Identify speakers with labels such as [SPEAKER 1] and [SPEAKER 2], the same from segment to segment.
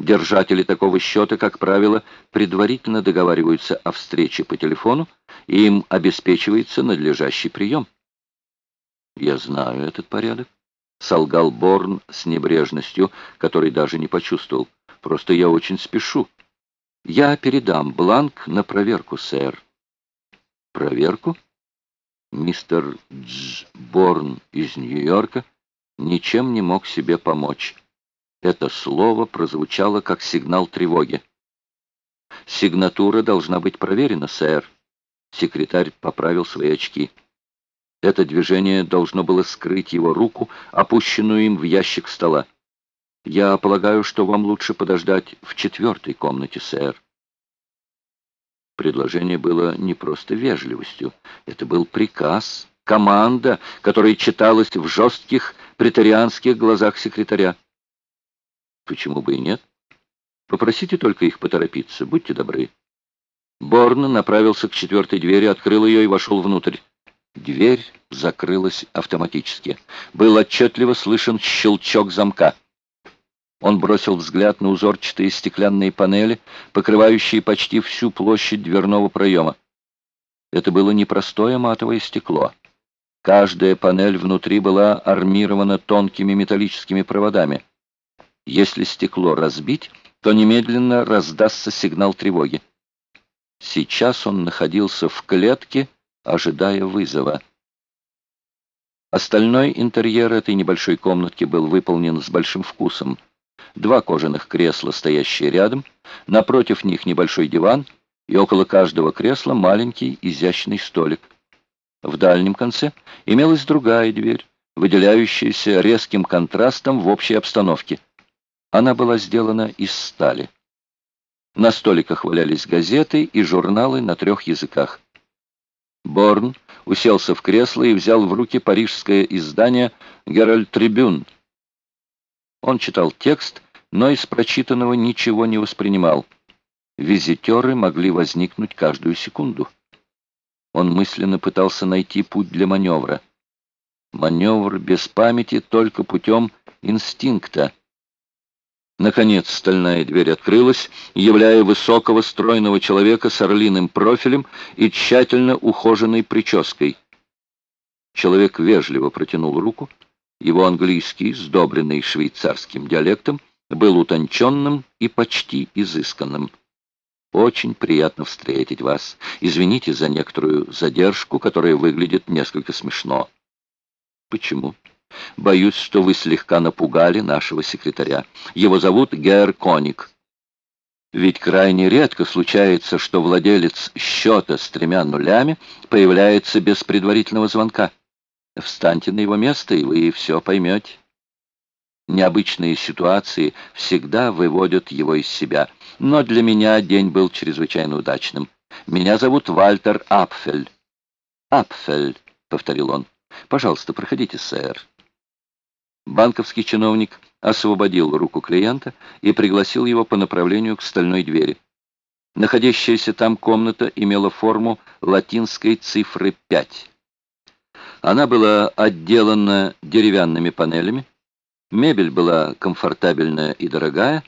[SPEAKER 1] Держатели такого счета, как правило, предварительно договариваются о встрече по телефону, и им обеспечивается надлежащий прием. Я знаю этот порядок. Солгал Борн с небрежностью, который даже не почувствовал. Просто я очень спешу. Я передам бланк на проверку, сэр. Проверку? Мистер Дж. Борн из Нью-Йорка ничем не мог себе помочь. Это слово прозвучало как сигнал тревоги. «Сигнатура должна быть проверена, сэр». Секретарь поправил свои очки. Это движение должно было скрыть его руку, опущенную им в ящик стола. «Я полагаю, что вам лучше подождать в четвертой комнате, сэр». Предложение было не просто вежливостью. Это был приказ, команда, которая читалась в жестких претарианских глазах секретаря. Почему бы и нет? Попросите только их поторопиться, будьте добры. Борн направился к четвертой двери, открыл ее и вошел внутрь. Дверь закрылась автоматически. Был отчетливо слышен щелчок замка. Он бросил взгляд на узорчатые стеклянные панели, покрывающие почти всю площадь дверного проема. Это было непростое матовое стекло. Каждая панель внутри была армирована тонкими металлическими проводами. Если стекло разбить, то немедленно раздастся сигнал тревоги. Сейчас он находился в клетке, ожидая вызова. Остальной интерьер этой небольшой комнатки был выполнен с большим вкусом. Два кожаных кресла, стоящие рядом, напротив них небольшой диван, и около каждого кресла маленький изящный столик. В дальнем конце имелась другая дверь, выделяющаяся резким контрастом в общей обстановке — она была сделана из стали. На столиках валялись газеты и журналы на трех языках. Борн уселся в кресло и взял в руки парижское издание «Геральт Трибюн». Он читал текст, но из прочитанного ничего не воспринимал. Визитеры могли возникнуть каждую секунду. Он мысленно пытался найти путь для маневра. Маневр без памяти только путем инстинкта — Наконец стальная дверь открылась, являя высокого стройного человека с орлиным профилем и тщательно ухоженной прической. Человек вежливо протянул руку. Его английский, сдобренный швейцарским диалектом, был утонченным и почти изысканным. «Очень приятно встретить вас. Извините за некоторую задержку, которая выглядит несколько смешно». «Почему?» Боюсь, что вы слегка напугали нашего секретаря. Его зовут Гер Коник. Ведь крайне редко случается, что владелец счета с тремя нулями появляется без предварительного звонка. Встаньте на его место, и вы все поймете. Необычные ситуации всегда выводят его из себя. Но для меня день был чрезвычайно удачным. Меня зовут Вальтер Апфель. «Апфель», — повторил он. «Пожалуйста, проходите, сэр». Банковский чиновник освободил руку клиента и пригласил его по направлению к стальной двери. Находящаяся там комната имела форму латинской цифры 5. Она была отделана деревянными панелями, мебель была комфортабельная и дорогая,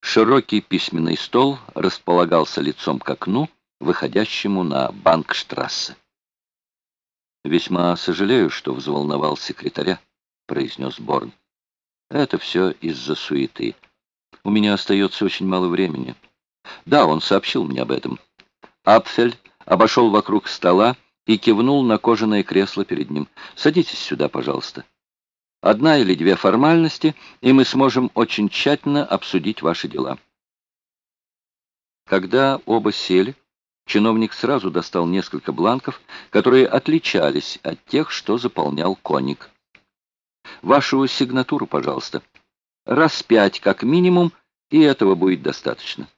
[SPEAKER 1] широкий письменный стол располагался лицом к окну, выходящему на Банкштрассе. Весьма сожалею, что взволновал секретаря. — произнес Борн. «Это все из-за суеты. У меня остается очень мало времени». «Да, он сообщил мне об этом». Апфель обошел вокруг стола и кивнул на кожаное кресло перед ним. «Садитесь сюда, пожалуйста. Одна или две формальности, и мы сможем очень тщательно обсудить ваши дела». Когда оба сели, чиновник сразу достал несколько бланков, которые отличались от тех, что заполнял конник. Вашу сигнатуру, пожалуйста. Раз пять как минимум, и этого будет достаточно.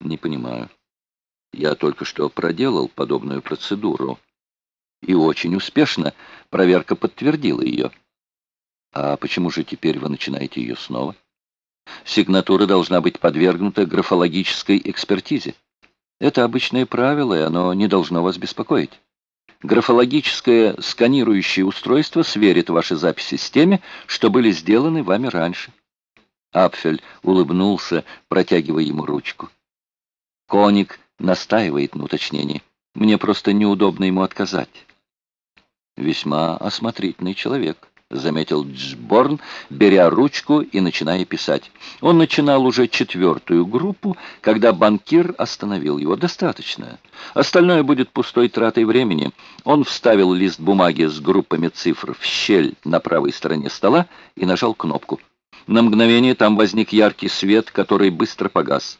[SPEAKER 1] Не понимаю. Я только что проделал подобную процедуру. И очень успешно проверка подтвердила ее. А почему же теперь вы начинаете ее снова? Сигнатура должна быть подвергнута графологической экспертизе. Это обычное правило, и оно не должно вас беспокоить. Графологическое сканирующее устройство сверит ваши записи с теми, что были сделаны вами раньше. Апфель улыбнулся, протягивая ему ручку. Коник настаивает на уточнении. Мне просто неудобно ему отказать. Весьма осмотрительный человек заметил Джборн, беря ручку и начиная писать. Он начинал уже четвертую группу, когда банкир остановил его. Достаточно. Остальное будет пустой тратой времени. Он вставил лист бумаги с группами цифр в щель на правой стороне стола и нажал кнопку. На мгновение там возник яркий свет, который быстро погас.